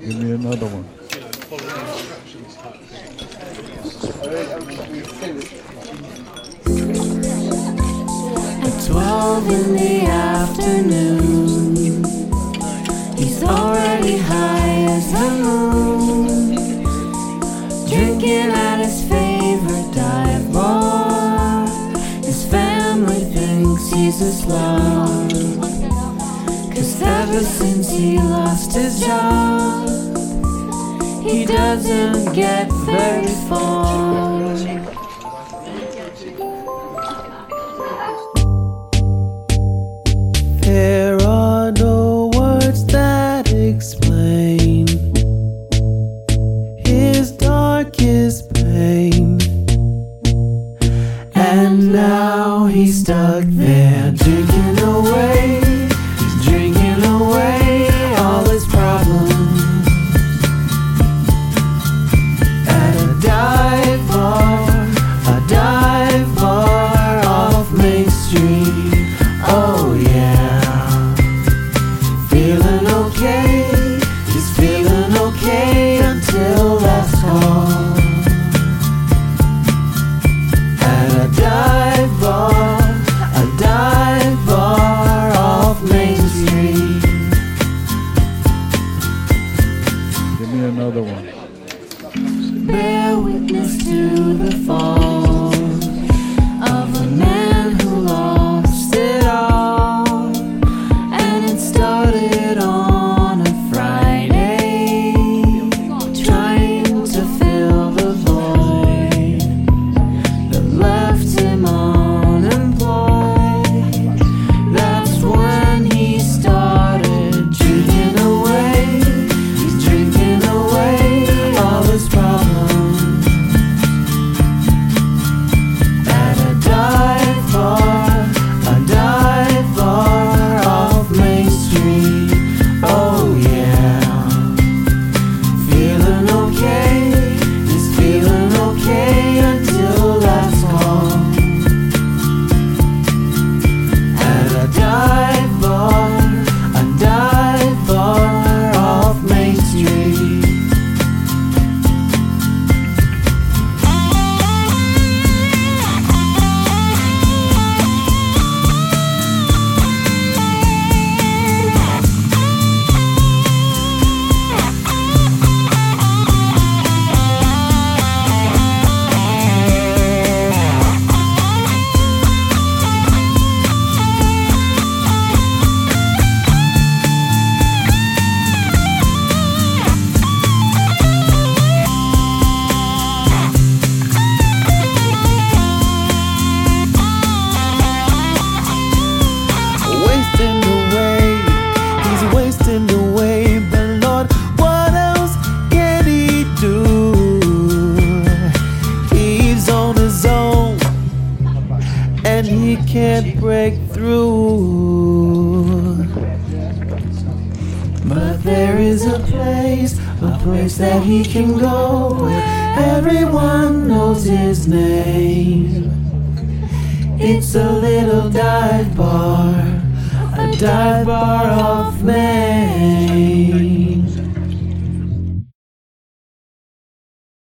Give me another one. At 12 in the afternoon, he's already high as the moon, drinking at his favorite dive bar. His family thinks he's a slob, cause ever since he job, he doesn't get very far. There are no words that explain his darkest pain. And now he's stuck there, to the fall he can't break through. But there is a place, a place that he can go where everyone knows his name. It's a little dive bar, a dive bar off Main.